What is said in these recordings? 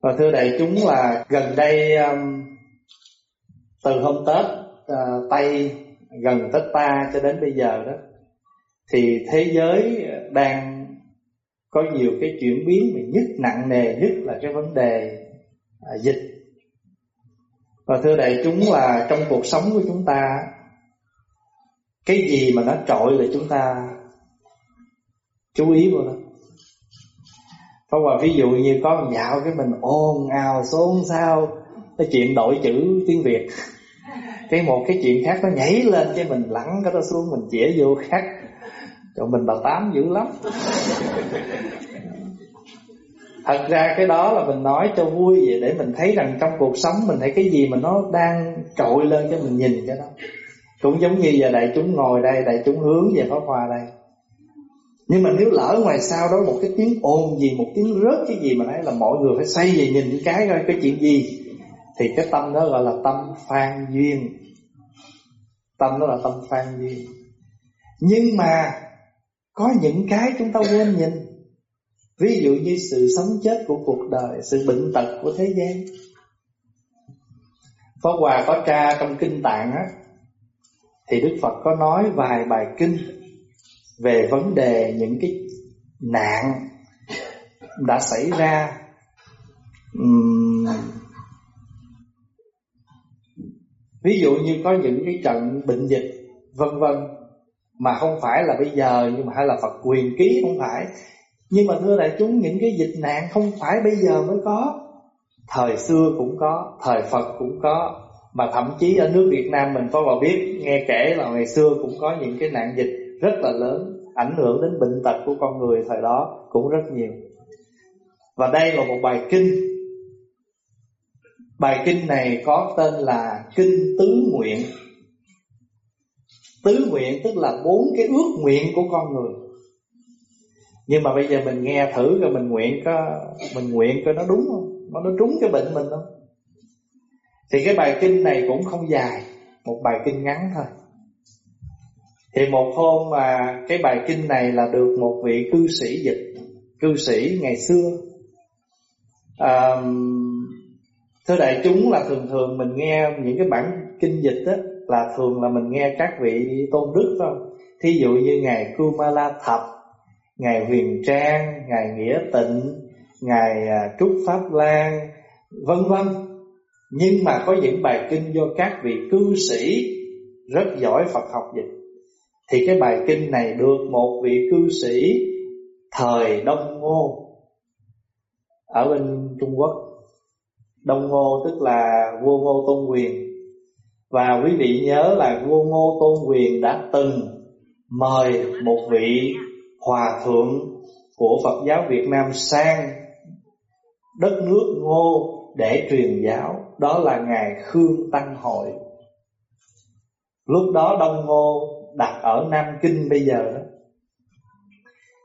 và thưa đại chúng là gần đây um, từ hôm Tết uh, Tây gần Tết ta cho đến bây giờ đó thì thế giới đang có nhiều cái chuyển biến mà nhất nặng nề nhất là cái vấn đề à, dịch. Và thưa đại chúng là trong cuộc sống của chúng ta cái gì mà nó trội là chúng ta? Chú ý vào đó không mà ví dụ như có một dạo cái mình ồn ào, xôn xao, cái chuyện đổi chữ tiếng Việt. Cái một cái chuyện khác nó nhảy lên cái mình lẳng cái đó xuống, mình chĩa vô khác. Rồi mình bà tám dữ lắm. Thật ra cái đó là mình nói cho vui vậy, Để mình thấy rằng trong cuộc sống Mình thấy cái gì mà nó đang trội lên cho mình nhìn cái đó. Cũng giống như giờ đại chúng ngồi đây, Đại chúng hướng về pháp hòa đây. Nhưng mà nếu lỡ ngoài sau đó Một cái tiếng ồn gì, Một tiếng rớt cái gì mà nói là mọi người phải say về nhìn cái coi cái chuyện gì, Thì cái tâm đó gọi là tâm phan duyên. Tâm đó là tâm phan duyên. Nhưng mà Có những cái chúng ta quên nhìn. Ví dụ như sự sống chết của cuộc đời, Sự bệnh tật của thế gian. Pháp Hòa có tra trong kinh tạng á, Thì Đức Phật có nói vài bài kinh về vấn đề những cái nạn đã xảy ra Ví dụ như có những cái trận bệnh dịch Vân vân Mà không phải là bây giờ Nhưng mà hay là Phật quyền ký không phải. Nhưng mà thưa đại chúng những cái dịch nạn không phải bây giờ mới có. Thời xưa cũng có, thời Phật cũng có Mà thậm chí ở nước Việt Nam mình có vào biết Nghe kể là ngày xưa cũng có những cái nạn dịch rất là lớn. Ảnh hưởng đến bệnh tật của con người thời đó cũng rất nhiều. Và đây là một bài kinh. Bài kinh này có tên là Kinh Tứ Nguyện. Tứ nguyện tức là bốn cái ước nguyện của con người. Nhưng mà bây giờ mình nghe thử rồi mình nguyện có, mình nguyện coi nó đúng không? Nó nó trúng cái bệnh mình không? Thì cái bài kinh này cũng không dài, một bài kinh ngắn thôi thì một hôm mà cái bài kinh này là được một vị cư sĩ dịch cư sĩ ngày xưa à, thưa đại chúng là thường thường mình nghe những cái bản kinh dịch đó là thường là mình nghe các vị tôn đức thôi thí dụ như ngài Kumala Thập Ngài Huyền Trang, Ngài Nghĩa Tịnh, Ngài à, Trúc Pháp Lan, vân vân. Nhưng mà có những bài kinh do các vị cư sĩ rất giỏi Phật học dịch. Thì cái bài kinh này được một vị cư sĩ thời Đông Ngô ở bên Trung Quốc. Đông Ngô tức là vua Ngô Tôn Quyền. Và quý vị nhớ là vua Ngô Tôn Quyền đã từng mời một vị hòa thượng của Phật giáo Việt Nam sang đất nước Ngô để truyền giáo, đó là ngài Khương Tăng Hội. Lúc đó Đông Ngô đặt ở Nam Kinh bây giờ đó.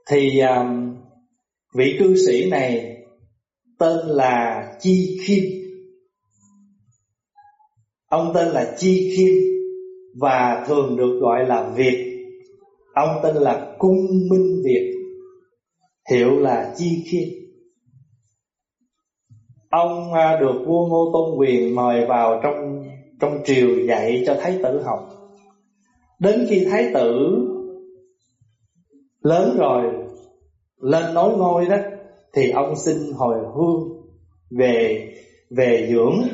Thì um, vị cư sĩ này tên là Chi Khiêm. Ông tên là Chi Khiêm và thường được gọi là Việt Ông tên là Cung Minh Việt Hiệu là Chi Khiêm Ông uh, được vua Ngô Tôn Quyền mời vào trong trong triều dạy cho thái tử học. Đến khi thái tử lớn rồi lên nối ngôi đó thì ông xin hồi hương về về dưỡng.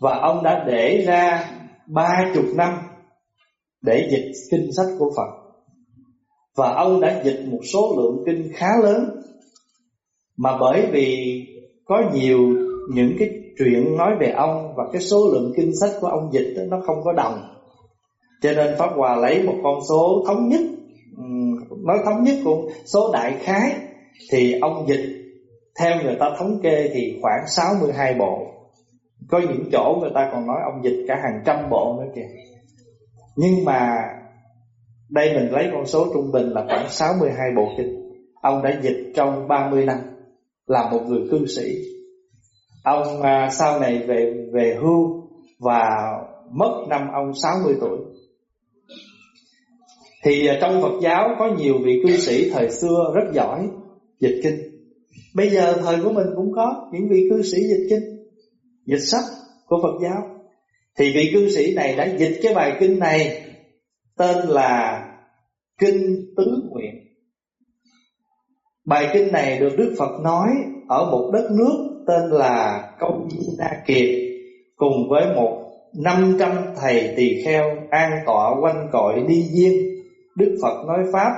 Và ông đã để ra ba chục năm để dịch kinh sách của Phật. Và ông đã dịch một số lượng kinh khá lớn. Mà bởi vì có nhiều những cái chuyện nói về ông Và cái số lượng kinh sách của ông dịch đó, nó không có đồng. Cho nên Pháp Hòa lấy một con số thống nhất ừ, Nói thống nhất cũng số đại khái. Thì ông dịch theo người ta thống kê thì khoảng 62 bộ. Có những chỗ người ta còn nói ông dịch cả hàng trăm bộ nữa kìa. Nhưng mà đây mình lấy con số trung bình là khoảng 62 bộ kinh Ông đã dịch trong 30 năm Là một người cư sĩ. Ông à, sau này về về hưu Và mất năm ông 60 tuổi. Thì à, trong Phật giáo có nhiều vị cư sĩ thời xưa rất giỏi dịch kinh. Bây giờ thời của mình cũng có những vị cư sĩ dịch kinh, Dịch sách của Phật giáo. Thì vị cư sĩ này đã dịch cái bài kinh này Tên là Kinh Tứ Nguyện. Bài kinh này được Đức Phật nói Ở một đất nước tên là Công Na Kiệt, Cùng với một 500 thầy tỳ kheo an tọa quanh cội đi viên Đức Phật nói Pháp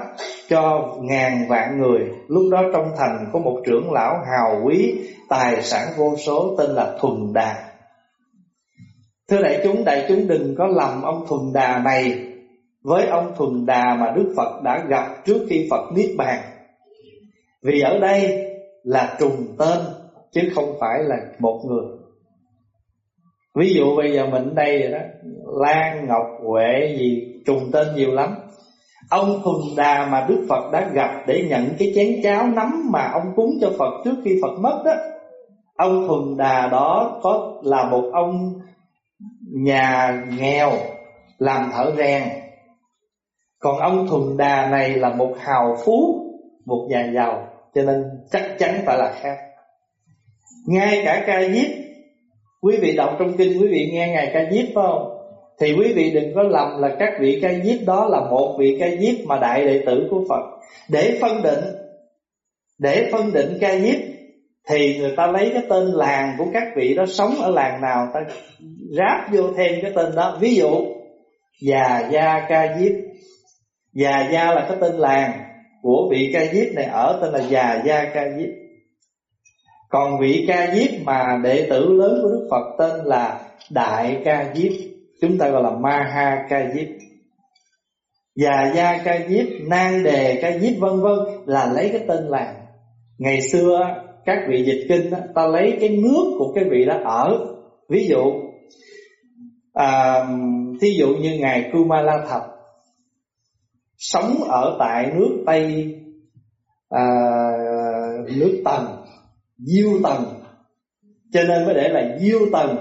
cho ngàn vạn người. Lúc đó trong thành có một trưởng lão hào quý Tài sản vô số tên là Thuần Đà. Thưa đại chúng, đại chúng đừng có lầm ông Thuần Đà này. Với ông Thuần Đà mà Đức Phật đã gặp trước khi Phật Niết Bàn. Vì ở đây là trùng tên Chứ không phải là một người. Ví dụ bây giờ mình đây rồi đó Lan, Ngọc, Huệ gì trùng tên nhiều lắm. Ông Thuần Đà mà Đức Phật đã gặp để nhận cái chén cháo nắm mà ông cúng cho Phật trước khi Phật mất đó. Ông Thuần Đà đó có là một ông nhà nghèo làm thợ rèn. Còn ông Thuần Đà này là một hào phú, một nhà giàu, cho nên chắc chắn phải là khác. Ngay cả ca diếp, quý vị đọc trong kinh quý vị nghe ngài ca diếp phải không? Thì quý vị đừng có lầm là các vị ca diếp đó là một vị ca diếp mà đại đệ tử của Phật. Để phân định, Để phân định ca diếp Thì người ta lấy cái tên làng của các vị đó sống ở làng nào, Ta ráp vô thêm cái tên đó. Ví dụ, Già Gia Ca Diếp Già Gia là cái tên làng Của vị ca diếp này, ở tên là Già Gia Ca Diếp Còn vị ca diếp mà đệ tử lớn của Đức Phật tên là Đại Ca Diếp Chúng ta gọi là Maha Ca Diếp Già Gia Ca Diếp, Nan Đề Ca Diếp vân vân Là lấy cái tên làng. Ngày xưa các vị dịch kinh Ta lấy cái nước của cái vị đó ở. Ví dụ à, Thí dụ như Ngài Kumala Thập Sống ở tại nước Tây à, Nước Tần Diêu Tần. Cho nên mới để là Diêu Tần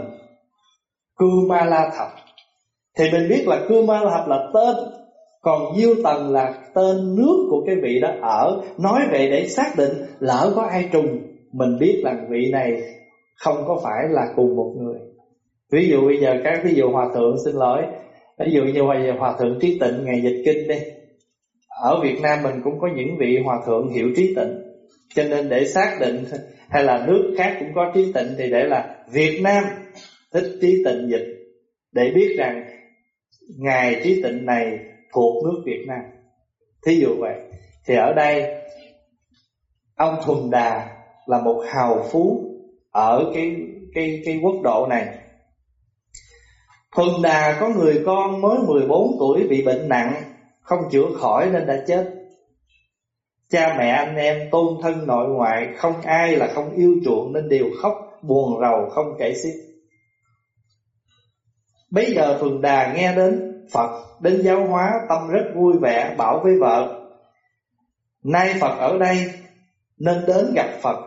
Kumala Thập thì mình biết là Kumalahap là tên. Còn Diêu Tần là tên nước của cái vị đó ở. Nói về để xác định lỡ có ai trùng, Mình biết là vị này không có phải là cùng một người. Ví dụ bây giờ các ví dụ hòa thượng, xin lỗi. Ví dụ như bây giờ hòa thượng trí tịnh, ngày dịch kinh đi. Ở Việt Nam mình cũng có những vị hòa thượng hiểu trí tịnh. Cho nên để xác định hay là nước khác cũng có trí tịnh Thì để là Việt Nam thích trí tịnh dịch. Để biết rằng Ngài trí tịnh này thuộc nước Việt Nam. Thí dụ vậy, Thì ở đây, Ông Thuần Đà là một hào phú Ở cái cái cái quốc độ này. Thuần Đà có người con mới 14 tuổi bị bệnh nặng, Không chữa khỏi nên đã chết. Cha mẹ anh em tôn thân nội ngoại, Không ai là không yêu chuộng nên đều khóc, Buồn rầu, không kể xiết. Bây giờ Phường Đà nghe đến Phật, đến giáo hóa, tâm rất vui vẻ, bảo với vợ, Nay Phật ở đây, nên đến gặp Phật.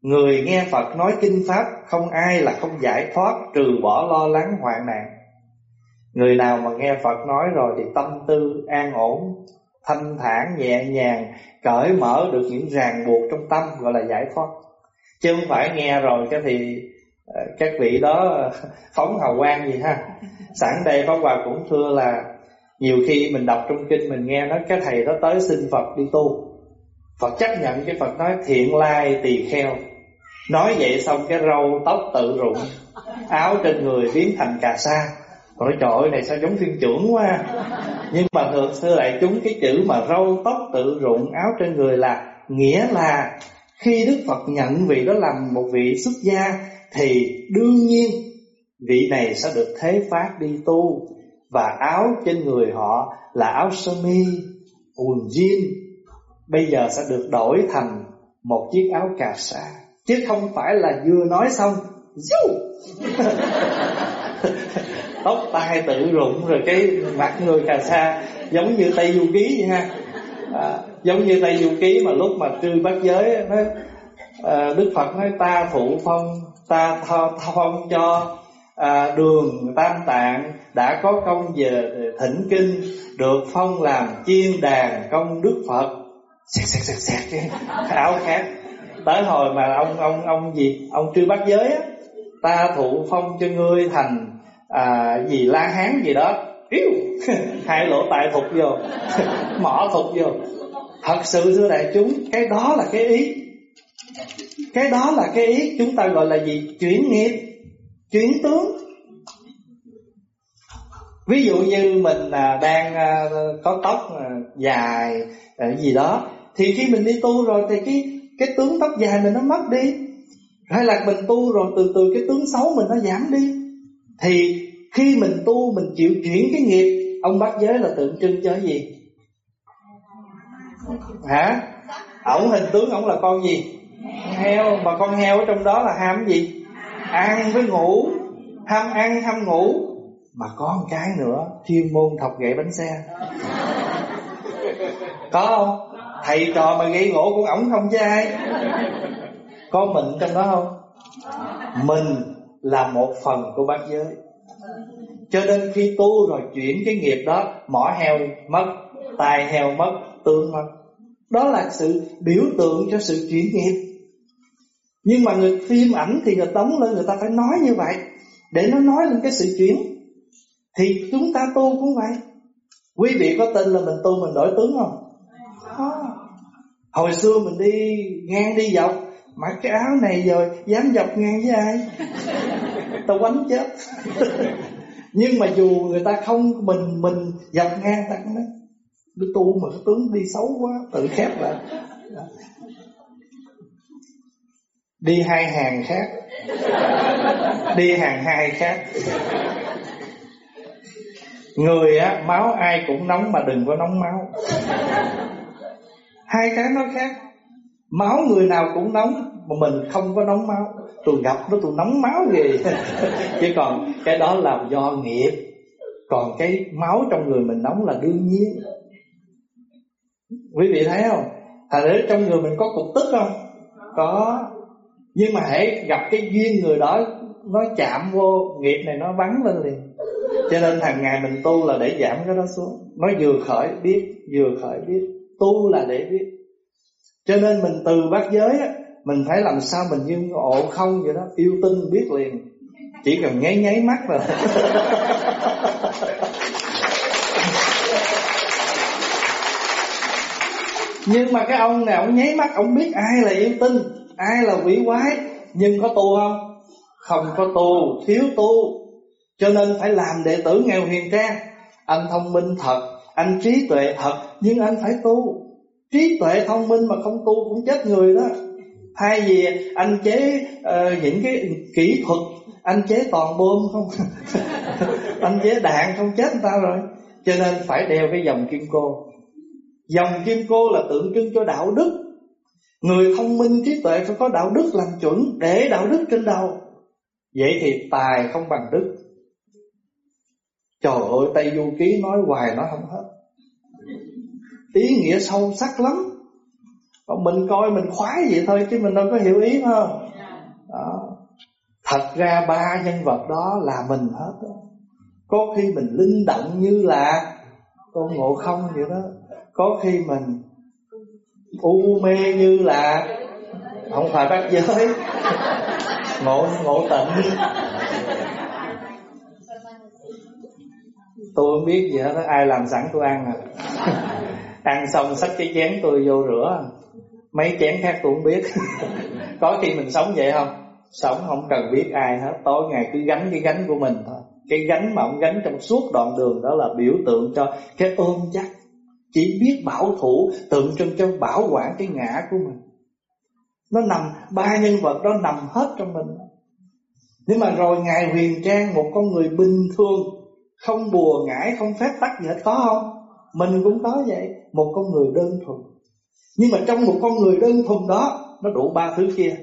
Người nghe Phật nói kinh Pháp, không ai là không giải thoát, trừ bỏ lo lắng hoạn nạn. Người nào mà nghe Phật nói rồi thì tâm tư an ổn, Thanh thản, nhẹ nhàng, Cởi mở được những ràng buộc trong tâm, gọi là giải thoát. Chứ không phải nghe rồi cái thì Ờ, các vị đó phóng hào quang gì ha? Sẵn đây Pháp Hòa cũng thưa là nhiều khi mình đọc trong kinh mình nghe nói cái thầy đó tới xin Phật đi tu. Phật chấp nhận cái Phật nói, thiện lai tỳ kheo. Nói vậy xong cái râu tóc tự rụng, Áo trên người biến thành cà sa. Nói, trời ơi, này sao giống thiên trưởng quá. Nhưng mà thường xưa lại chúng cái chữ mà râu tóc tự rụng, áo trên người là Nghĩa là khi Đức Phật nhận vị đó làm một vị xuất gia thì đương nhiên vị này sẽ được thế phát đi tu. Và áo trên người họ là áo sơ mi quần jean. Bây giờ sẽ được đổi thành một chiếc áo cà sa. Chứ không phải là vừa nói xong ziu, tóc tai tự rụng rồi cái mặt người cà sa giống như tây du ký vậy ha. À, giống như tây du ký mà lúc mà trư bát giới nó à, đức phật nói ta thụ phong ta phong cho à, đường tam tạng đã có công về thỉnh kinh được phong làm chiên đàn công đức phật. Xẹt xẹt xẹt xẹt áo khác. Tới hồi mà ông ông ông gì ông trư bát giới á ta thụ phong cho ngươi thành à, gì la hán gì đó. Yếu. hai lỗ tai thục vô. Mỏ thục vô thật sự thưa đại chúng, cái đó là cái ý. Cái đó là cái ý chúng ta gọi là gì? Chuyển nghiệp, chuyển tướng. Ví dụ như mình à, đang à, có tóc à, dài gì đó, thì khi mình đi tu rồi thì cái cái tướng tóc dài mình nó mất đi. Hay là mình tu rồi từ từ cái tướng xấu mình nó giảm đi. Thì khi mình tu mình chịu chuyển cái nghiệp, ông bác giới là tượng trưng cho gì? Hả? Ổng hình tướng ổng là con gì? Heo. Mà con heo ở trong đó là ham gì? Ăn với ngủ. Ham ăn, ham ngủ. Mà có một cái nữa, chuyên môn thọc gậy bánh xe. Có không? Thầy trò mà gây gỗ của ổng không chứ ai. Có mình trong đó không? Mình là một phần của bát giới. Cho nên khi tu rồi chuyển cái nghiệp đó, mỏ heo mất tài heo mất tương mất đó là sự biểu tượng cho sự chuyển nghiệp. Nhưng mà người phim ảnh thì người tống lên người ta phải nói như vậy. Để nó nói lên cái sự chuyển thì chúng ta tu cũng vậy. Quý vị có tin là mình tu mình đổi tướng không? Có. Hồi xưa mình đi ngang đi dọc mặc cái áo này rồi dám dọc ngang với ai? Tao quánh chết. Nhưng mà dù người ta không mình mình dọc ngang ta cũng nói đứa tu mà cái tướng đi xấu quá, tự khép lại. Đi hai hàng khác. Đi hàng hai khác. Người á, máu ai cũng nóng mà đừng có nóng máu. Hai cái nó khác. Máu người nào cũng nóng mà mình không có nóng máu. Tôi gặp nó, tôi nóng máu gì chứ còn cái đó là do nghiệp. Còn cái máu trong người mình nóng là đương nhiên quý vị thấy không? Thành ra trong người mình có cục tức không? Có. Nhưng mà hãy gặp cái duyên người đó, nó chạm vô, nghiệp này nó bắn lên liền. Cho nên hàng ngày mình tu là để giảm cái đó xuống. Nó vừa khởi biết, vừa khởi biết. Tu là để biết. Cho nên mình từ bát giới á, mình phải làm sao mình như ộ không vậy đó, yêu tinh biết liền. Chỉ cần nháy nháy mắt là nhưng mà cái ông này ông nháy mắt ông biết ai là yêu tinh ai là quỷ quái. Nhưng có tu không? Không có tu thiếu tu. Cho nên phải làm đệ tử nghèo hiền trang. Anh thông minh thật anh trí tuệ thật nhưng anh phải tu. Trí tuệ thông minh mà không tu cũng chết người đó. Thay vì anh chế uh, những cái kỹ thuật anh chế toàn bom không? Anh chế đạn không chết người ta rồi. Cho nên phải đeo cái dòng kim cô dòng kim cô là tượng trưng cho đạo đức. Người thông minh trí tuệ phải có đạo đức làm chuẩn để đạo đức trên đầu. Vậy thì tài không bằng đức. Trời ơi, tây du ký nói hoài nó không hết. Ý nghĩa sâu sắc lắm. Còn mình coi mình khoái vậy thôi, chứ mình đâu có hiểu ý không? Đó. thật ra ba nhân vật đó là mình hết đó. có khi mình linh động như là tôn ngộ không vậy đó có khi mình u mê như là không phải bác giới. Ngộ ngộ tịnh. Tôi không biết gì hết ai làm sẵn tôi ăn à. Ăn xong xách cái chén tôi vô rửa. Mấy chén khác tôi không biết. Có khi mình sống vậy không? Sống không cần biết ai hết. Tối ngày cứ gánh cái gánh của mình thôi. Cái gánh mà ông gánh trong suốt đoạn đường đó là biểu tượng cho cái ôm chắc chỉ biết bảo thủ, tượng trưng cho bảo quản cái ngã của mình. Nó nằm, ba nhân vật đó nằm hết trong mình. Nhưng mà rồi ngài huyền trang một con người bình thường, không bùa ngải, không phép tắc gì hết, có không? Mình cũng có vậy, một con người đơn thuần. Nhưng mà trong một con người đơn thuần đó, nó đủ ba thứ kia.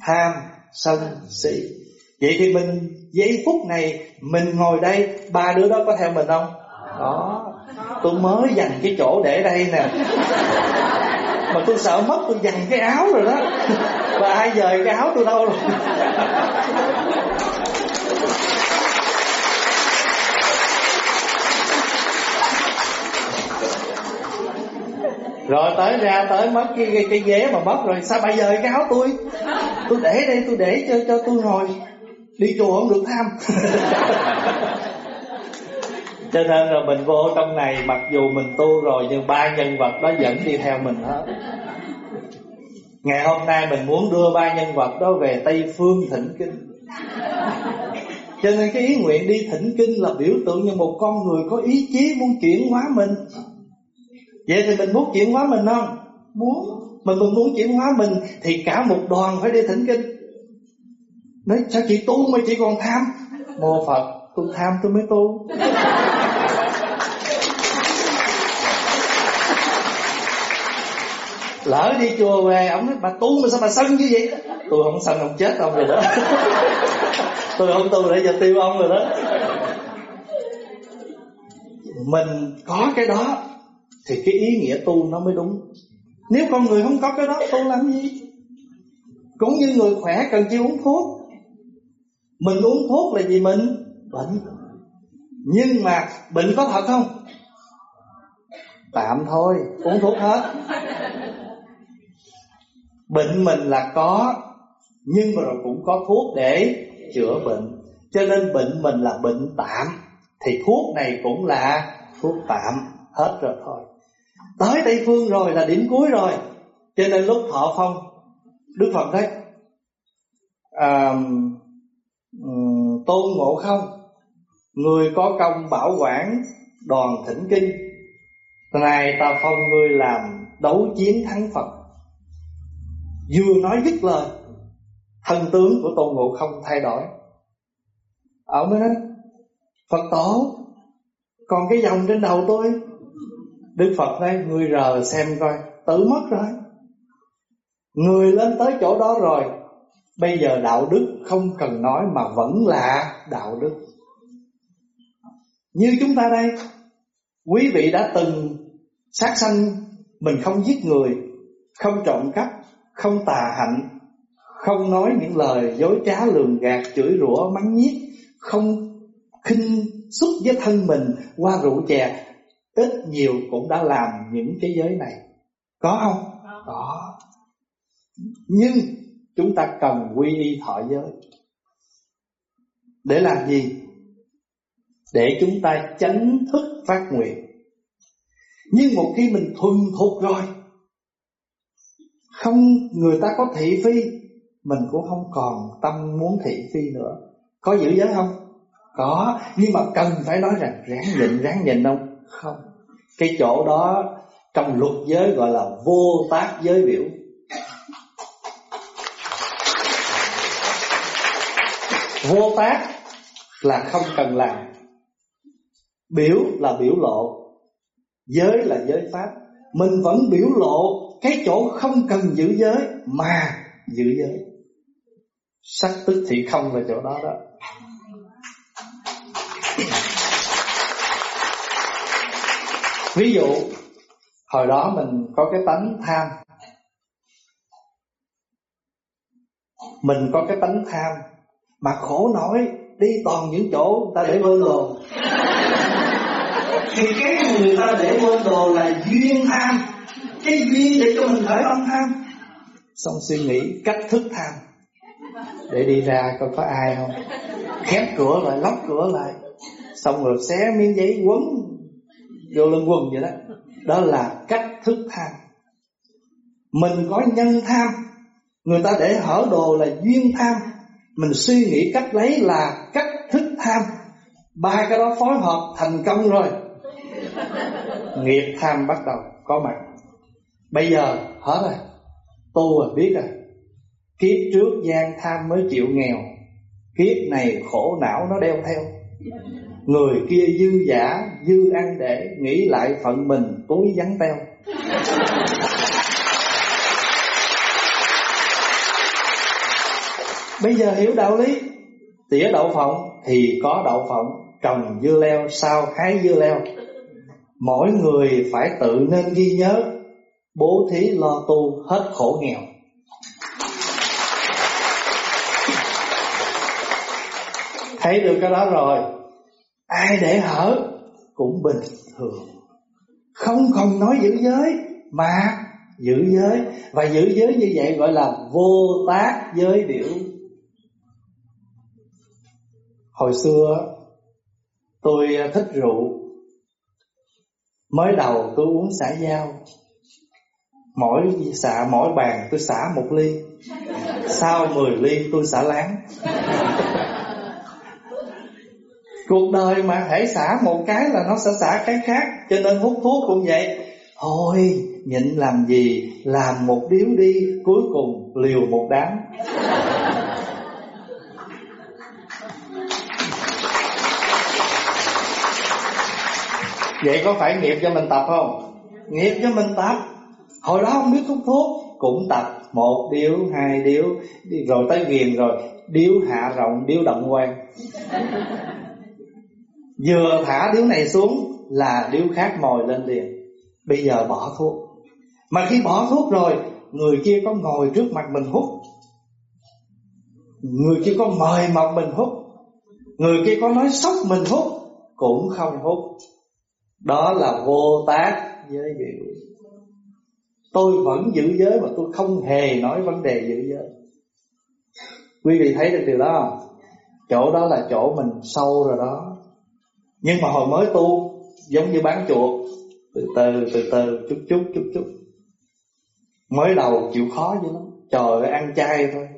Ham sân, si. Vậy thì mình, giây phút này, mình ngồi đây, ba đứa đó có theo mình không? Đó tôi mới dành cái chỗ để đây nè. Mà tôi sợ mất tôi dành cái áo rồi đó. Và ai dời cái áo tôi đâu rồi? Rồi tới ra tới mất cái, cái, cái ghế mà mất rồi. Sao bây giờ cái áo tôi? Tôi để đây tôi để cho cho tôi ngồi. Đi chùa không được tham cho nên là mình vô trong này, mặc dù mình tu rồi, nhưng ba nhân vật đó vẫn đi theo mình hết. Ngày hôm nay mình muốn đưa ba nhân vật đó về tây phương thỉnh kinh. Cho nên cái ý nguyện đi thỉnh kinh là biểu tượng như một con người có ý chí muốn chuyển hóa mình. Vậy thì mình muốn chuyển hóa mình không? Muốn. Mà mình muốn chuyển hóa mình Thì cả một đoàn phải đi thỉnh kinh. Nói, sao chị tu mà chị còn tham? Mô Phật, tôi tham tôi mới tu. Lỡ đi chùa về, Ông nói, bà tu mà sao bà sân như vậy? Tôi không sân, ông chết ông rồi đó. Tôi không tu để cho tiêu ông rồi đó. Mình có cái đó Thì cái ý nghĩa tu nó mới đúng. Nếu con người không có cái đó, tu làm gì? Cũng như người khỏe cần chi uống thuốc. Mình uống thuốc là vì mình bệnh. Nhưng mà bệnh có thật không? Tạm thôi, Uống thuốc hết. Bệnh mình là có Nhưng mà rồi cũng có thuốc để chữa bệnh. Cho nên bệnh mình là bệnh tạm Thì thuốc này cũng là thuốc tạm Hết rồi thôi. Tới Tây Phương rồi là điểm cuối rồi. Cho nên lúc thọ phong Đức Phật đấy à, Tôn ngộ không? Người có công bảo quản đoàn thỉnh kinh. Này ta phong ngươi làm đấu chiến thắng Phật. Vừa nói dứt lời Thân tướng của Tôn Ngộ không thay đổi. Ông mới nói, Phật tổ, Còn cái dòng trên đầu tôi? Đức Phật nói Người rờ xem coi Tự mất rồi. Người lên tới chỗ đó rồi, Bây giờ đạo đức không cần nói Mà vẫn là đạo đức. Như chúng ta đây, Quý vị đã từng sát sanh, Mình không giết người, Không trộm cắp không tà hạnh Không nói những lời dối trá lường gạt Chửi rủa mắng nhiếc Không khinh xúc với thân mình Qua rượu chè Ít nhiều cũng đã làm những cái giới này. Có không? Có. Nhưng chúng ta cần quy y thọ giới. Để làm gì? Để chúng ta tránh thức phát nguyện. Nhưng một khi mình thuần thục rồi không, người ta có thị phi, Mình cũng không còn tâm muốn thị phi nữa. Có giữ giới không? Có, Nhưng mà cần phải nói rằng ráng nhịn ráng nhịn không? Không. Cái chỗ đó trong luật giới gọi là vô tác giới biểu. Vô tác là không cần làm. Biểu là biểu lộ, Giới là giới pháp. Mình vẫn biểu lộ cái chỗ không cần giữ giới Mà giữ giới. Sắc tức thị không là chỗ đó đó. Ví dụ, Hồi đó mình có cái tánh tham. Mình có cái tánh tham Mà khổ nổi, Đi toàn những chỗ người ta để quên đồ. Thì cái người ta để quên đồ là duyên tham. Cái duyên để cho mình khởi tâm tham? Xong suy nghĩ cách thức tham. Để đi ra coi có ai không? Khép cửa lại, lóc cửa lại. Xong rồi xé miếng giấy quấn Vô lưng quần vậy đó. Đó là cách thức tham. Mình có nhân tham. Người ta để hở đồ là duyên tham. Mình suy nghĩ cách lấy là cách thức tham. Ba cái đó phối hợp thành công rồi. Nghiệp tham bắt đầu có mặt. Bây giờ hết rồi Tu rồi biết rồi Kiếp trước gian tham mới chịu nghèo, Kiếp này khổ não nó đeo theo. Người kia dư giả, Dư ăn để Nghĩ lại phận mình, túi vắng teo. Bây giờ hiểu đạo lý, Tỉa đậu phộng thì có đậu phộng, Trồng dưa leo sao hái dưa leo. Mỗi người phải tự nên ghi nhớ Bố thí lo tu hết khổ nghèo. Thấy được cái đó rồi, Ai để hở cũng bình thường. Không còn nói giữ giới, mà giữ giới. Và giữ giới như vậy gọi là vô tác giới điểu hồi xưa, tôi thích rượu. Mới đầu tôi uống xả dao mỗi xả, mỗi bàn tôi xả một ly. Sau 10 ly tôi xả láng. Cuộc đời mà hãy xả một cái là nó sẽ xả cái khác. Cho nên hút thuốc cũng vậy. Thôi, nhịn làm gì? Làm một điếu đi, cuối cùng liều một đám. Vậy có phải nghiệp cho mình tập không? Nghiệp cho mình tập hồi đó không biết hút thuốc cũng tập một điếu hai điếu rồi tới ghiền rồi điếu hạ rộng điếu động quan. Vừa thả điếu này xuống là điếu khác mồi lên liền. Bây giờ bỏ thuốc. Mà khi bỏ thuốc rồi người kia có ngồi trước mặt mình hút. Người kia có mời mọc mình hút. Người kia có nói sốc mình hút cũng không hút. Đó là vô tác giới diệu Tôi vẫn giữ giới mà tôi không hề nói vấn đề giữ giới. Quý vị thấy được điều đó không? Chỗ đó là chỗ mình sâu rồi đó. Nhưng mà hồi mới tu, Giống như bán chuột Từ từ từ từ, chút chút chút chút. Mới đầu chịu khó dữ lắm. Trời ơi, ăn chay thôi.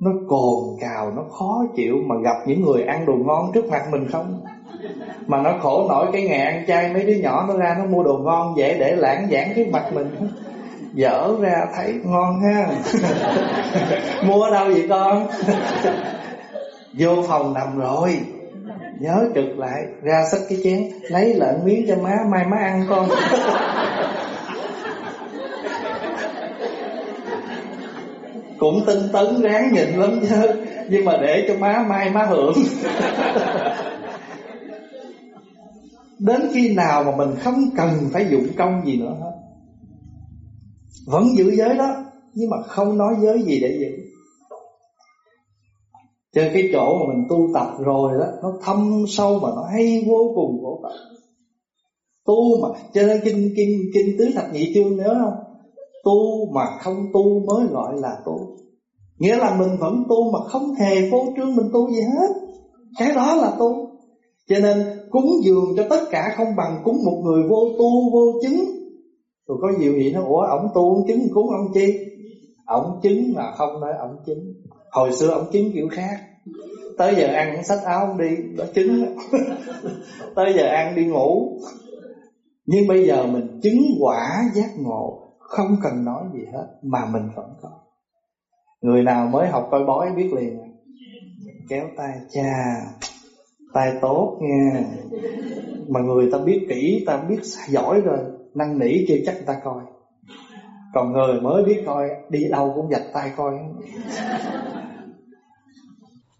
Nó cồn cào, Nó khó chịu Mà gặp những người ăn đồ ngon trước mặt mình không? Mà nó khổ nổi cái ngày ăn chay Mấy đứa nhỏ nó ra nó mua đồ ngon Dễ để lãng giảng trước mặt mình dở ra thấy ngon ha. Mua ở đâu vậy con? Vô phòng nằm rồi. Nhớ trực lại, ra xách cái chén, lấy lợn miếng cho má, mai má ăn con. Cũng tinh tấn, ráng nhìn lắm chứ. Nhưng mà để cho má, mai má hưởng. Đến khi nào mà mình không cần phải dụng công gì nữa hết? Vẫn giữ giới đó, nhưng mà không nói giới gì để giữ. Cho cái chỗ mà mình tu tập rồi đó, nó thâm sâu mà nó hay vô cùng vô tận tu mà, cho nên kinh kinh kinh tứ thập nhị chương nhớ không? Tu mà không tu mới gọi là tu. Nghĩa là mình vẫn tu mà không hề vô trương mình tu gì hết. Cái đó là tu. Cho nên cúng dường cho tất cả không bằng cúng một người vô tu, vô chứng rồi có nhiều vị nó ủa, ổng tu ổng chứng cúng ông chi? Ổng chứng mà không nói ổng chứng. Hồi xưa ổng chứng kiểu khác. Tới giờ ăn cũng xách áo đi đó chứng. Tới giờ ăn đi ngủ. Nhưng bây giờ mình chứng quả giác ngộ, không cần nói gì hết, mà mình vẫn có. Người nào mới học coi bói biết liền. Kéo tay, cha, tay tốt nha. Mà người ta biết kỹ, ta biết giỏi rồi năn nỉ chưa chắc người ta coi còn người mới biết coi, đi đâu cũng dạch tay coi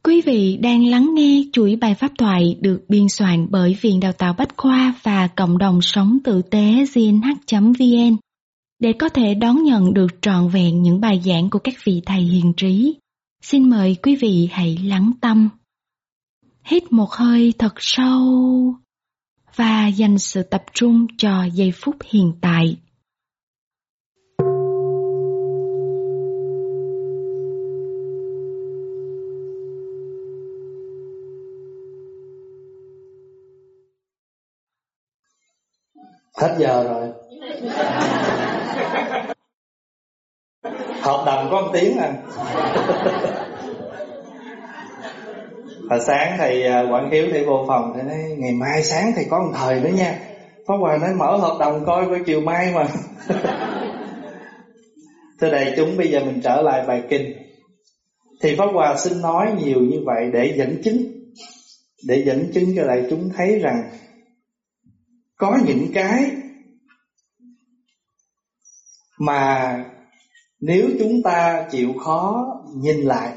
Quý vị đang lắng nghe chuỗi bài pháp thoại được biên soạn bởi Viện Đào tạo Bách Khoa và Cộng đồng Sống Tử tế gnh.vn để có thể đón nhận được trọn vẹn những bài giảng của các vị thầy hiền trí. Xin mời quý vị hãy lắng tâm. Hít một hơi thật sâu và dành sự tập trung cho giây phút hiện tại. Hết giờ rồi. Hợp đồng có một tiếng à. Hồi sáng thầy à, quản hiếu thầy vô phòng Thầy nói, ngày mai sáng thầy có một thời nữa nha. Pháp Hòa nói, mở hợp đồng coi coi chiều mai mà. Thưa đại chúng, bây giờ mình trở lại bài kinh. Thì Pháp Hòa xin nói nhiều như vậy để dẫn chứng, Để dẫn chứng cho đại chúng thấy rằng Có những cái Mà nếu chúng ta chịu khó nhìn lại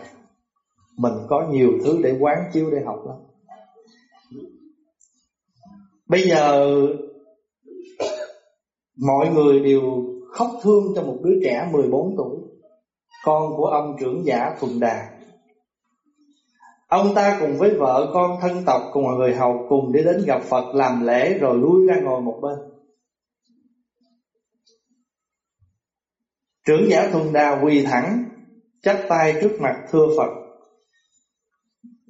mình có nhiều thứ để quán chiếu, để học lắm. Bây giờ, Mọi người đều khóc thương cho một đứa trẻ 14 tuổi, Con của ông trưởng giả Thuần Đà. Ông ta cùng với vợ con thân tộc cùng mọi người hầu cùng đi đến gặp Phật làm lễ rồi lui ra ngồi một bên. Trưởng giả thuần đà quỳ thẳng, chắp tay trước mặt thưa Phật.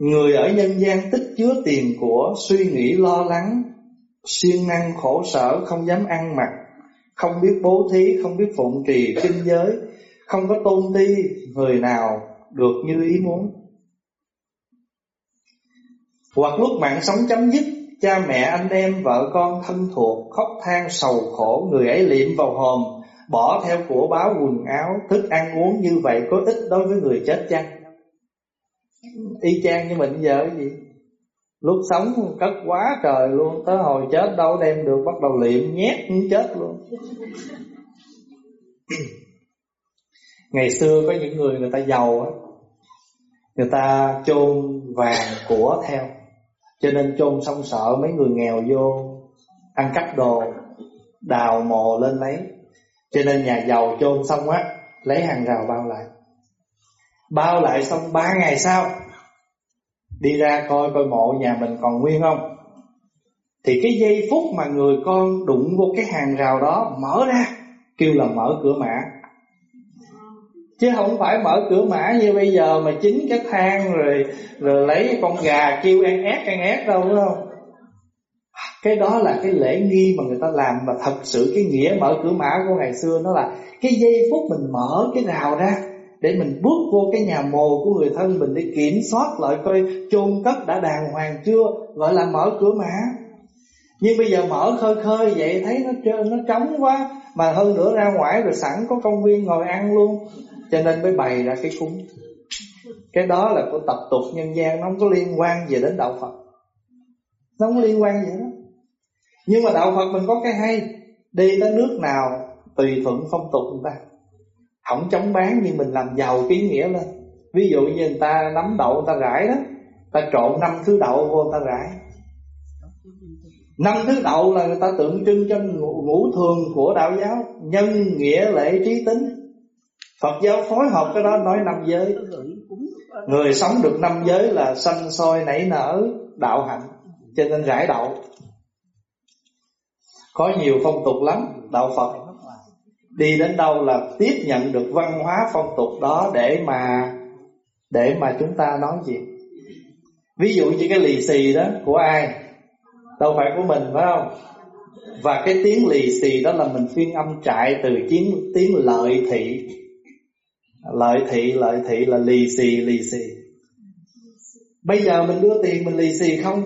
Người ở nhân gian tích chứa tiền của, Suy nghĩ lo lắng, siêng năng khổ sở, Không dám ăn mặc, Không biết bố thí, Không biết phụng trì kinh giới, Không có tôn ti, người nào được như ý muốn? Hoặc lúc mạng sống chấm dứt, Cha mẹ, anh em, vợ con thân thuộc, Khóc than sầu khổ, Người ấy liệm vào hòm, Bỏ theo của báo quần áo, Thức ăn uống như vậy có ích đối với người chết chăng? Y chang như mình giờ cái gì? Lúc sống cất quá trời luôn, Tới hồi chết đâu đem được, Bắt đầu liệm nhét chết luôn. Ngày xưa có những người người ta giàu á, Người ta chôn vàng của theo, Cho nên chôn xong sợ mấy người nghèo vô, Ăn cắp đồ, Đào mồ lên lấy. Cho nên nhà giàu chôn xong á, Lấy hàng rào bao lại. Bao lại xong ba ngày sau Đi ra coi coi mộ nhà mình còn nguyên không? Thì cái giây phút mà người con đụng vô cái hàng rào đó, Mở ra, Kêu là mở cửa mã. Chứ không phải mở cửa mã như bây giờ mà chính cái thang rồi rồi lấy con gà kêu ăn ép ăn ép đâu, đúng không? Cái đó là cái lễ nghi mà người ta làm Mà thật sự cái nghĩa mở cửa mã của ngày xưa Nó là cái giây phút mình mở cái rào ra. Để mình bước vô cái nhà mồ của người thân mình Để kiểm soát lại coi chôn cất đã đàng hoàng chưa, Gọi là mở cửa mã Nhưng bây giờ mở khơi khơi vậy, thấy nó trơn nó trống quá, Mà hơn nữa ra ngoài rồi sẵn có công viên ngồi ăn luôn. Cho nên mới bày ra cái cúng. Cái đó là của tập tục nhân gian, Nó không có liên quan gì đến đạo Phật. Nó không có liên quan gì đó Nhưng mà đạo Phật mình có cái hay, Đi tới nước nào Tùy thuận phong tục người ta. Không chống bán nhưng mình làm giàu cái nghĩa lên. Ví dụ như người ta nắm đậu người ta rải đó Ta trộn năm thứ đậu vô người ta rải. Năm thứ đậu là người ta tượng trưng cho ngũ thường của đạo giáo Nhân, nghĩa, lễ, trí tính. Phật giáo phối hợp cái đó nói năm giới. Người sống được năm giới là sanh soi nảy nở đạo hạnh Cho nên rải đậu. Có nhiều phong tục lắm Đạo Phật. Đi đến đâu là tiếp nhận được văn hóa phong tục đó Để mà Để mà chúng ta nói gì? Ví dụ như cái lì xì đó Của ai? Đâu phải của mình phải không? Và cái tiếng lì xì đó là mình phiên âm trại Từ tiếng, tiếng lợi thị. Lợi thị lợi thị là lì xì lì xì. Bây giờ mình đưa tiền mình lì xì không?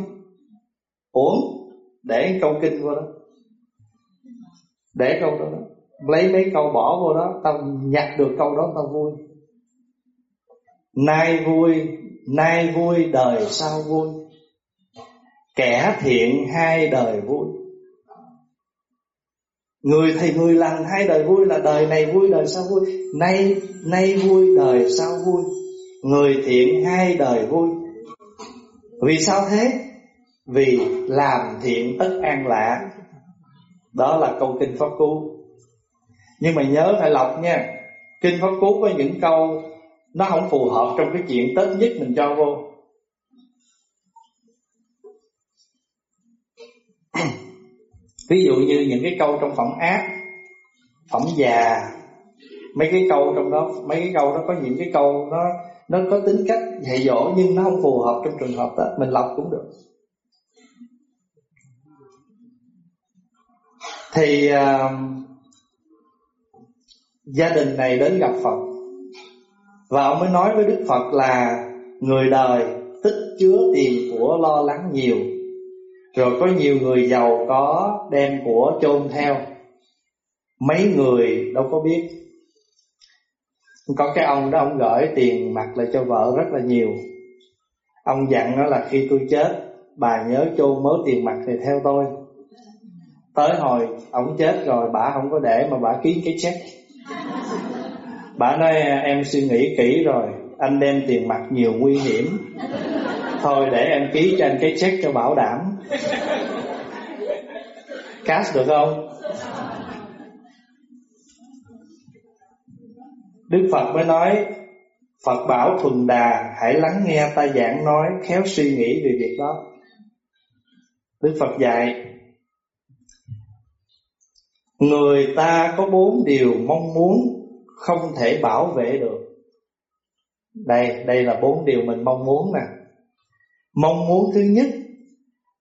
Uổng Để câu kinh vô đó. Để câu đó, đó. Lấy mấy câu bỏ vô đó, Tao nhặt được câu đó, tao vui. Nay vui Nay vui, đời sau vui. Kẻ thiện hai đời vui. Người thì người lành hai đời vui là đời này vui, đời sau vui. Nay nay vui, đời sau vui. Người thiện hai đời vui. Vì sao thế? Vì làm thiện tất an lạc. Đó là câu kinh Pháp Cú. Nhưng mà nhớ phải lọc nha Kinh Pháp Cú có những câu Nó không phù hợp trong cái chuyện Tết nhất mình cho vô. Ví dụ như những cái câu trong phẩm ác Phẩm già Mấy cái câu trong đó Mấy cái câu đó có những cái câu Nó nó có tính cách dạy dỗ Nhưng nó không phù hợp trong trường hợp đó Mình lọc cũng được. Thì uh, Gia đình này đến gặp Phật. Và ông mới nói với Đức Phật là, Người đời tích chứa tiền của lo lắng nhiều, rồi có nhiều người giàu có đem của chôn theo. Mấy người đâu có biết. Có cái ông đó, ông gửi tiền mặt lại cho vợ rất là nhiều. Ông dặn nó là, khi tôi chết, Bà nhớ chôn mớ tiền mặt thì theo tôi. Tới hồi ông chết rồi, bà không có để mà bà ký cái check. Bà nói, em suy nghĩ kỹ rồi. Anh đem tiền mặt nhiều nguy hiểm. Thôi để em ký cho anh cái check cho bảo đảm. Cash được không? Đức Phật mới nói, Phật bảo thuần đà, Hãy lắng nghe ta giảng nói, Khéo suy nghĩ về việc đó. Đức Phật dạy Người ta có bốn điều mong muốn, không thể bảo vệ được. Đây đây là bốn điều mình mong muốn nè. Mong muốn thứ nhất,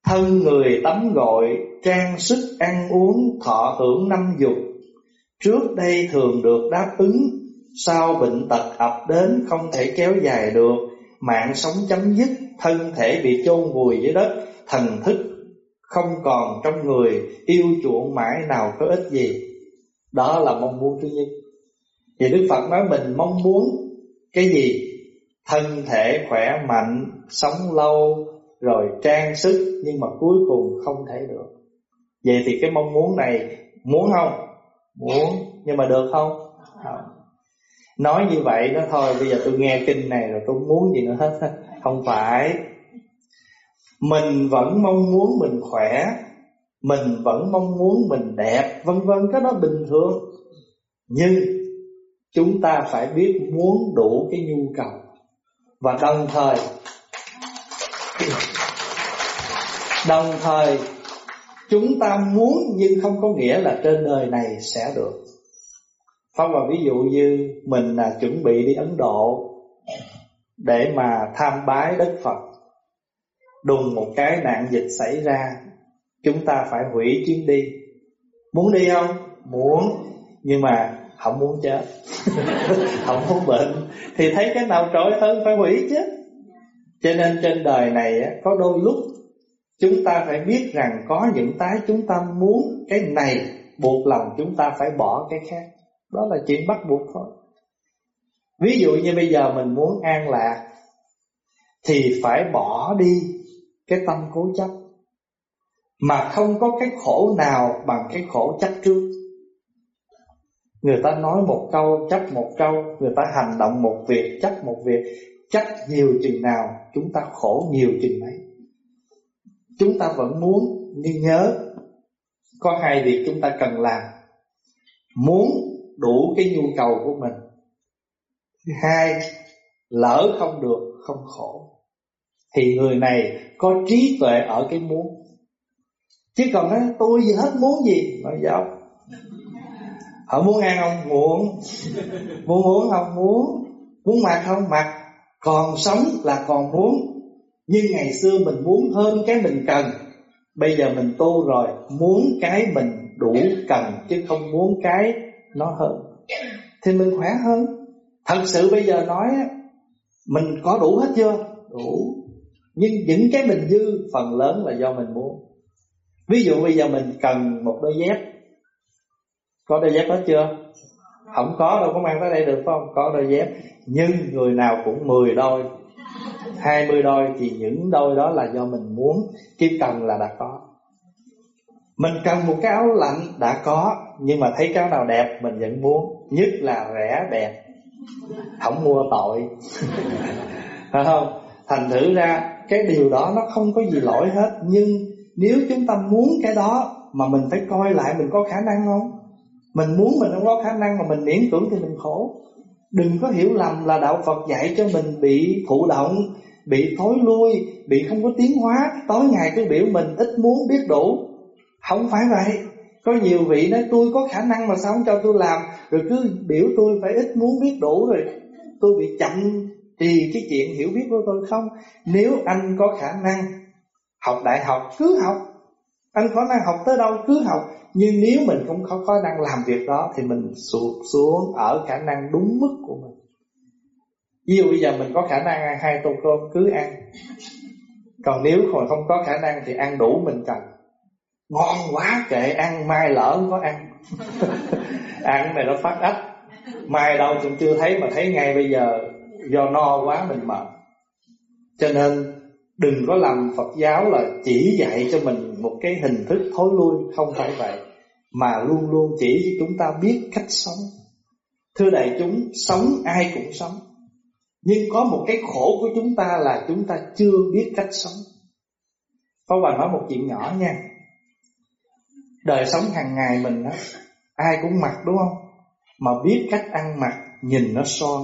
thân người tắm gội, trang sức ăn uống, thọ hưởng năm dục. Trước đây thường được đáp ứng, sau bệnh tật ập đến không thể kéo dài được. Mạng sống chấm dứt, thân thể bị chôn vùi dưới đất, thần thức không còn trong người yêu chuộng mãi nào có ích gì. Đó là mong muốn thứ nhất. Thì Đức Phật nói mình mong muốn cái gì? Thân thể khỏe mạnh, sống lâu, rồi trang sức, nhưng mà cuối cùng không thể được. Vậy thì cái mong muốn này muốn không? Muốn, nhưng mà được không? Không. Nói như vậy đó thôi, bây giờ tôi nghe kinh này rồi tôi muốn gì nữa hết không phải mình vẫn mong muốn mình khỏe, mình vẫn mong muốn mình đẹp, vân vân, cái đó bình thường. Nhưng chúng ta phải biết muốn đủ cái nhu cầu. Và đồng thời đồng thời chúng ta muốn nhưng không có nghĩa là trên đời này sẽ được. Phong và ví dụ như mình là chuẩn bị đi Ấn Độ để mà tham bái đất Phật đùng một cái nạn dịch xảy ra, chúng ta phải hủy chuyến đi. Muốn đi không? Muốn. Nhưng mà không muốn chết. Không muốn bệnh. Thì thấy cái nào trội hơn phải hủy chứ. Cho nên trên đời này có đôi lúc chúng ta phải biết rằng có những cái chúng ta muốn, cái này buộc lòng chúng ta phải bỏ cái khác. Đó là chuyện bắt buộc thôi. Ví dụ như bây giờ mình muốn an lạc thì phải bỏ đi cái tâm cố chấp. Mà không có cái khổ nào bằng cái khổ chấp trước. Người ta nói một câu, chấp một câu, người ta hành động một việc, chấp một việc, chấp nhiều chừng nào chúng ta khổ nhiều chừng ấy chúng ta vẫn muốn, nhưng nhớ, có hai việc chúng ta cần làm. Muốn đủ cái nhu cầu của mình. Thứ hai, lỡ không được, không khổ thì người này có trí tuệ ở cái muốn. Chứ còn nói, tôi gì hết muốn gì? Nói dốc họ muốn ăn không? Muốn. Muốn muốn không? Muốn. Muốn mặc không? Mặc. Còn sống là còn muốn. Nhưng ngày xưa mình muốn hơn cái mình cần. Bây giờ mình tu rồi, muốn cái mình đủ cần chứ không muốn cái nó hơn. Thì mình khỏe hơn. Thật sự bây giờ nói mình có đủ hết chưa? Đủ nhưng những cái mình dư phần lớn là do mình muốn. Ví dụ bây giờ mình cần một đôi dép. Có đôi dép đó chưa? Không có đâu, có mang tới đây được phải không? Có đôi dép. Nhưng người nào cũng 10 đôi. 20 đôi thì những đôi đó là do mình muốn. Chứ cần là đã có. Mình cần một cái áo lạnh đã có, nhưng mà thấy cái áo nào đẹp, mình vẫn muốn. Nhất là rẻ, đẹp. Không mua tội. Phải không? Thành thử ra cái điều đó nó không có gì lỗi hết. Nhưng nếu chúng ta muốn cái đó mà mình phải coi lại mình có khả năng không? Mình muốn mình không có khả năng mà mình miễn cưỡng thì mình khổ. Đừng có hiểu lầm là đạo Phật dạy cho mình bị thụ động, bị thối lui, bị không có tiến hóa. Tối ngày cứ biểu mình ít muốn biết đủ. Không phải vậy. Có nhiều vị nói, tôi có khả năng mà sao không cho tôi làm? Rồi cứ biểu tôi phải ít muốn biết đủ rồi tôi bị chậm thì cái chuyện hiểu biết của tôi không, Nếu anh có khả năng Học đại học, cứ học. Anh có năng học tới đâu, cứ học. Nhưng nếu mình không có khả năng làm việc đó, Thì mình sụt xuống ở khả năng đúng mức của mình. Ví dụ bây giờ mình có khả năng ăn hai tô cơm, cứ ăn. Còn nếu còn không có khả năng thì ăn đủ mình cần Ngon quá kệ, ăn mai lỡ không có ăn. Ăn này nó phát ách. Mai đâu cũng chưa thấy mà thấy ngay bây giờ do no quá mình mệt. Cho nên đừng có làm Phật giáo là chỉ dạy cho mình một cái hình thức thối lui, không phải vậy, mà luôn luôn chỉ cho chúng ta biết cách sống. Thưa đại chúng, sống ai cũng sống, nhưng có một cái khổ của chúng ta là chúng ta chưa biết cách sống. Pháp Hòa nói một chuyện nhỏ nha, Đời sống hàng ngày mình đó Ai cũng mặc, đúng không? Mà biết cách ăn mặc, Nhìn nó son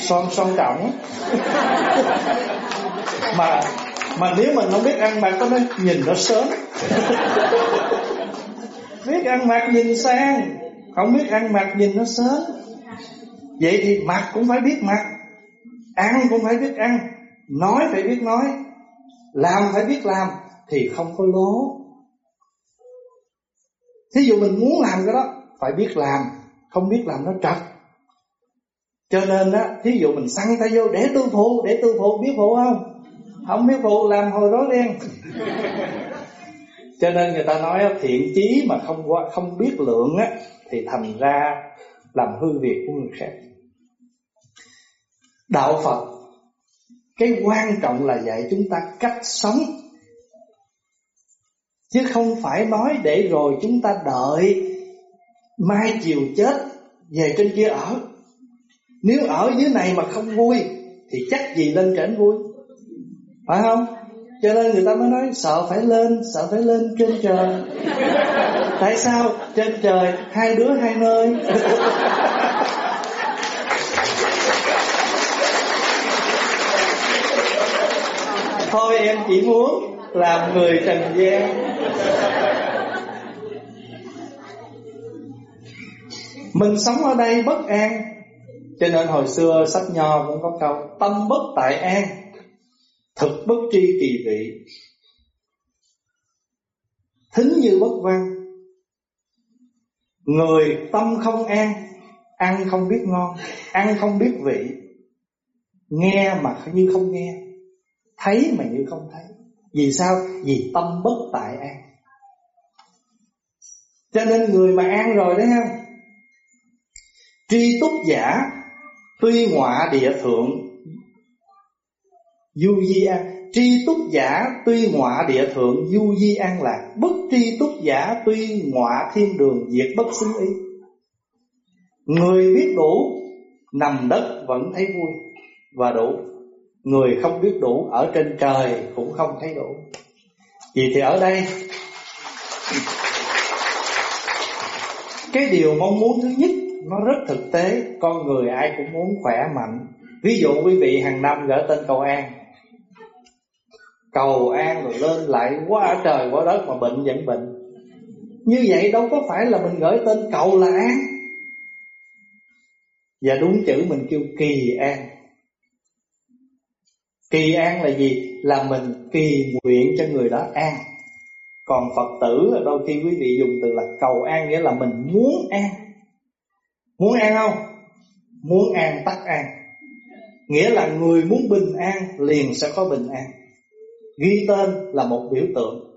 son son trọng. Mà mà nếu mình không biết ăn mặc có nó nhìn nó sớm. Biết ăn mặc nhìn sang, Không biết ăn mặc nhìn nó sớm. Vậy thì mặc cũng phải biết mặc Ăn cũng phải biết ăn, Nói phải biết nói, Làm phải biết làm Thì không có lố. Thí dụ mình muốn làm cái đó, Phải biết làm. Không biết làm nó trật. Cho nên á, Thí dụ mình xăng tay vô để tư phụ, Để tư phụ biết phụ không? Không biết phụ, làm hồi rối đen. Cho nên người ta nói thiện chí mà không qua, không biết lượng á, Thì thành ra làm hư việc của người khác. Đạo Phật, Cái quan trọng là dạy chúng ta cách sống. Chứ không phải nói để rồi chúng ta đợi. Mai chiều chết Về trên kia ở. Nếu ở dưới này mà không vui Thì chắc gì lên trển vui? Phải không? Cho nên người ta mới nói Sợ phải lên Sợ phải lên trên trời. Tại sao? Trên trời hai đứa hai nơi. Thôi em chỉ muốn làm người trần gian Mình sống ở đây bất an. Cho nên hồi xưa sách nho cũng có câu, Tâm bất tại an. Thực bất tri kỳ vị. Thính như bất văn. Người tâm không an, Ăn không biết ngon, Ăn không biết vị. Nghe mà như không nghe, Thấy mà như không thấy. Vì sao? Vì tâm bất tại an. Cho nên người mà an rồi đấy không Tri túc giả, Tuy ngọa địa thượng, Du di an. Tri túc giả, tuy ngọa địa thượng, Du di an lạc Bất tri túc giả, tuy ngọa thiên đường, Diệt bất xứng ý. Người biết đủ, Nằm đất vẫn thấy vui Và đủ. Người không biết đủ, Ở trên trời cũng không thấy đủ. Vì thì ở đây, Cái điều mong muốn thứ nhất nó rất thực tế, con người ai cũng muốn khỏe mạnh. Ví dụ quý vị hàng năm gửi tên cầu an. Cầu an rồi lên lại, quá trời quá đất mà bệnh vẫn bệnh. Như vậy đâu có phải là mình gửi tên cầu là an. Và đúng chữ mình kêu kỳ an. Kỳ an là gì? Là mình kỳ nguyện cho người đó an. Còn Phật tử, đôi khi quý vị dùng từ là cầu an Nghĩa là mình muốn an. Muốn an không? Muốn an tắc an Nghĩa là người muốn bình an liền sẽ có bình an. Ghi tên là một biểu tượng.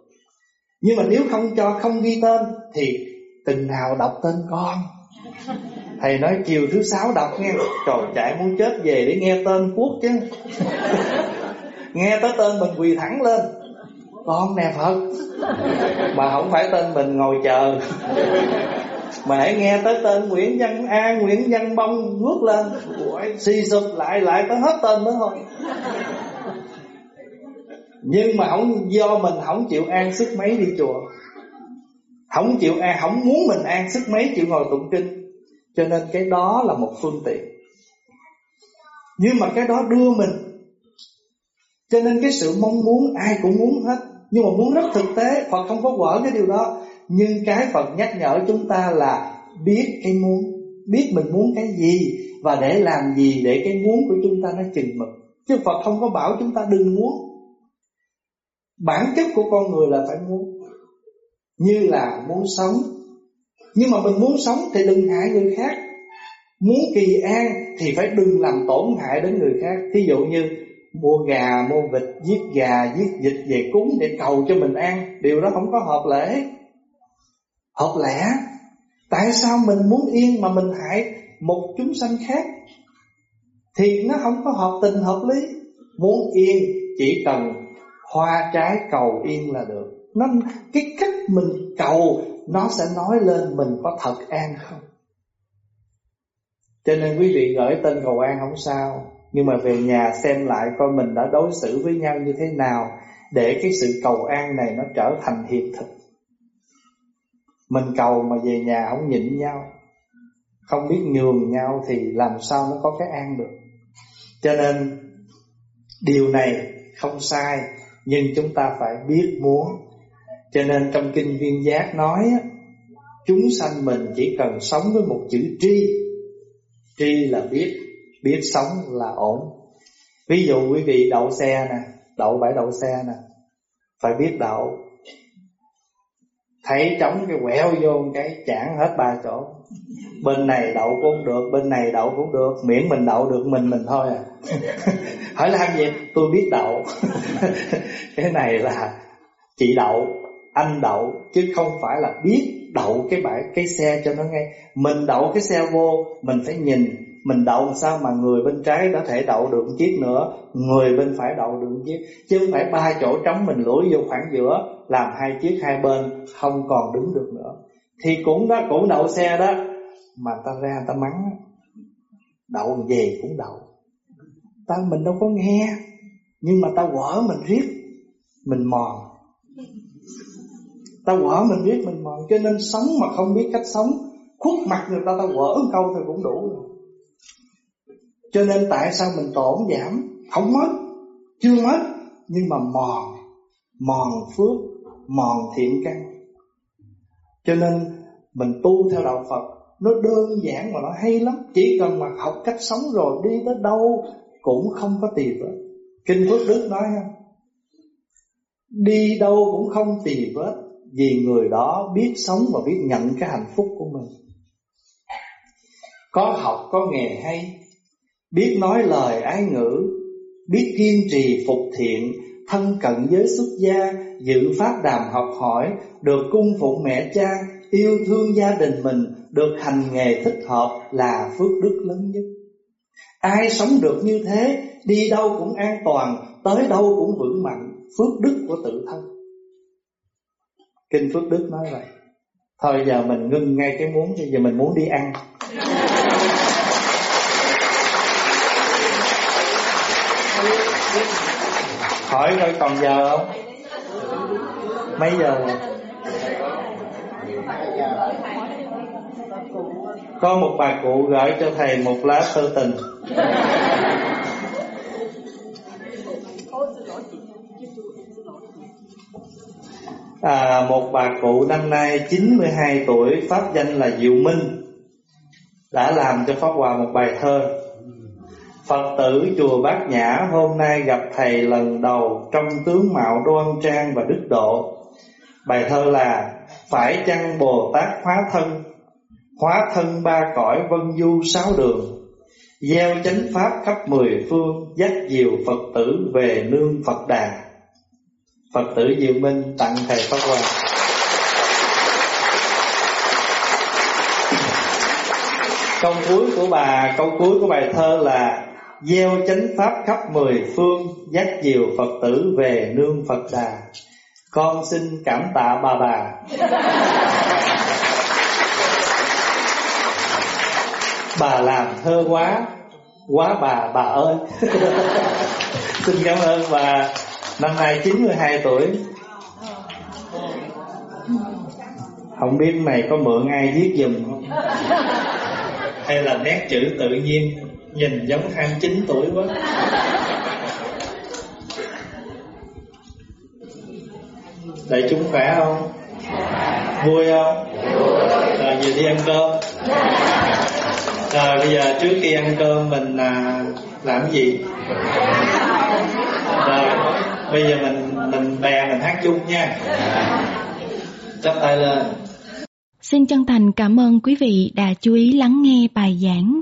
Nhưng mà nếu không cho, không ghi tên Thì từng nào đọc tên con? Thầy nói chiều thứ sáu đọc nghe. Trời chạy muốn chết về để nghe tên quốc chứ. Nghe tới tên mình quỳ thẳng lên. Con nè Phật. Mà không phải tên mình ngồi chờ mà hãy nghe tới tên Nguyễn Văn A, Nguyễn Văn Bông ngước lên, suy sụp lại lại tới hết tên nữa thôi. Nhưng mà không do mình không chịu an sức mấy đi chùa. Không chịu an, không muốn mình an sức mấy chịu ngồi tụng kinh. Cho nên cái đó là một phương tiện. Nhưng mà cái đó đưa mình. Cho nên cái sự mong muốn ai cũng muốn hết. Nhưng mà muốn rất thực tế, Phật không có quở cái điều đó. Nhưng cái Phật nhắc nhở chúng ta là biết cái muốn, biết mình muốn cái gì và để làm gì để cái muốn của chúng ta nó chừng mực. Chứ Phật không có bảo chúng ta đừng muốn. Bản chất của con người là phải muốn. Như là muốn sống. Nhưng mà mình muốn sống thì đừng hại người khác. Muốn kỳ an thì phải đừng làm tổn hại đến người khác. Thí dụ như mua gà, mua vịt, giết gà, giết vịt về cúng để cầu cho mình ăn. Điều đó không có hợp lễ hợp lẽ, tại sao mình muốn yên mà mình hại một chúng sanh khác? Thì nó không có hợp tình hợp lý. Muốn yên, chỉ cần hoa trái cầu yên là được. Nó, cái cách mình cầu, nó sẽ nói lên mình có thật an không. Cho nên quý vị gửi tên cầu an không sao. Nhưng mà về nhà xem lại coi mình đã đối xử với nhau như thế nào để cái sự cầu an này nó trở thành hiện thực mình cầu mà về nhà không nhịn nhau, Không biết nhường nhau Thì làm sao nó có cái an được. Cho nên, Điều này không sai, Nhưng chúng ta phải biết muốn. Cho nên trong kinh viên giác nói chúng sanh mình chỉ cần sống với một chữ tri. Tri là biết biết sống là ổn. Ví dụ quý vị đậu xe nè, đậu bãi đậu xe nè, phải biết đậu thấy trống cái quẹo vô cái chản hết ba chỗ. Bên này đậu cũng được, bên này đậu cũng được. Miễn mình đậu được mình mình thôi à. Hỏi làm gì tôi biết đậu. Cái này là chị đậu, anh đậu, chứ không phải là biết đậu cái bãi, cái xe cho nó ngay. Mình đậu cái xe vô, mình phải nhìn. Mình đậu làm sao mà người bên trái có thể đậu được một chiếc nữa? Người bên phải đậu được một chiếc. Chứ không phải ba chỗ trống mình lủi vô khoảng giữa làm hai chiếc hai bên không còn đứng được nữa. Thì cũng đó, cũng đậu xe đó, mà ta ra ta mắng, đậu về cũng đậu. Ta, mình đâu có nghe, nhưng mà ta quở mình riết, mình mòn. Ta quở mình riết, mình mòn, cho nên sống mà không biết cách sống, khuất mặt người ta ta quở câu thì cũng đủ rồi. Cho nên tại sao mình tổn giảm? Không mất, Chưa mất, Nhưng mà mòn Mòn phước. Mòn thiện căn. Cho nên mình tu theo đạo Phật Nó đơn giản mà nó hay lắm. Chỉ cần mà học cách sống rồi Đi tới đâu cũng không có tìm vết. Kinh Phước Đức nói không Đi đâu cũng không tì vết Vì người đó biết sống và biết nhận cái hạnh phúc của mình. Có học có nghề hay biết nói lời ái ngữ, biết kiên trì phục thiện, thân cận với xuất gia, dự pháp đàm học hỏi, được cung phụng mẹ cha, yêu thương gia đình mình, được hành nghề thích hợp là phước đức lớn nhất. Ai sống được như thế, đi đâu cũng an toàn, tới đâu cũng vững mạnh, phước đức của tự thân. Kinh Phước Đức nói vậy. Thôi giờ mình ngưng ngay cái muốn, giờ mình muốn đi ăn. Hỏi coi còn giờ không? Mấy giờ? Rồi có một bà cụ gửi cho thầy một lá thư tình. À, một bà cụ năm nay 92 tuổi pháp danh là Diệu Minh đã làm cho pháp hòa một bài thơ. Phật tử chùa Bát Nhã hôm nay gặp thầy lần đầu trong tướng mạo đoan trang và đức độ. Bài thơ là Phải chăng Bồ Tát hóa thân, hóa thân ba cõi vân du sáu đường, gieo chánh pháp khắp mười phương, dắt diều Phật tử về nương Phật đà. Phật tử Diệu Minh tặng thầy Pháp Hòa. Câu cuối của bà, câu cuối của bài thơ là Gieo chánh pháp khắp mười phương Dắt diều Phật tử về nương Phật đà. Con xin cảm tạ bà bà Bà làm thơ quá. Quá bà bà ơi. Xin cảm ơn bà. Năm nay 92 tuổi. Không biết này có mượn ai viết dùm không? Hay là nét chữ tự nhiên? Nhìn giống 29 tuổi quá Đại chúng khỏe không? Vui không? Rồi giờ đi ăn cơm Rồi bây giờ trước khi ăn cơm mình à, làm gì? Rồi bây giờ mình mình bè mình hát chung nha Chắp tay lên Xin chân thành cảm ơn quý vị đã chú ý lắng nghe bài giảng.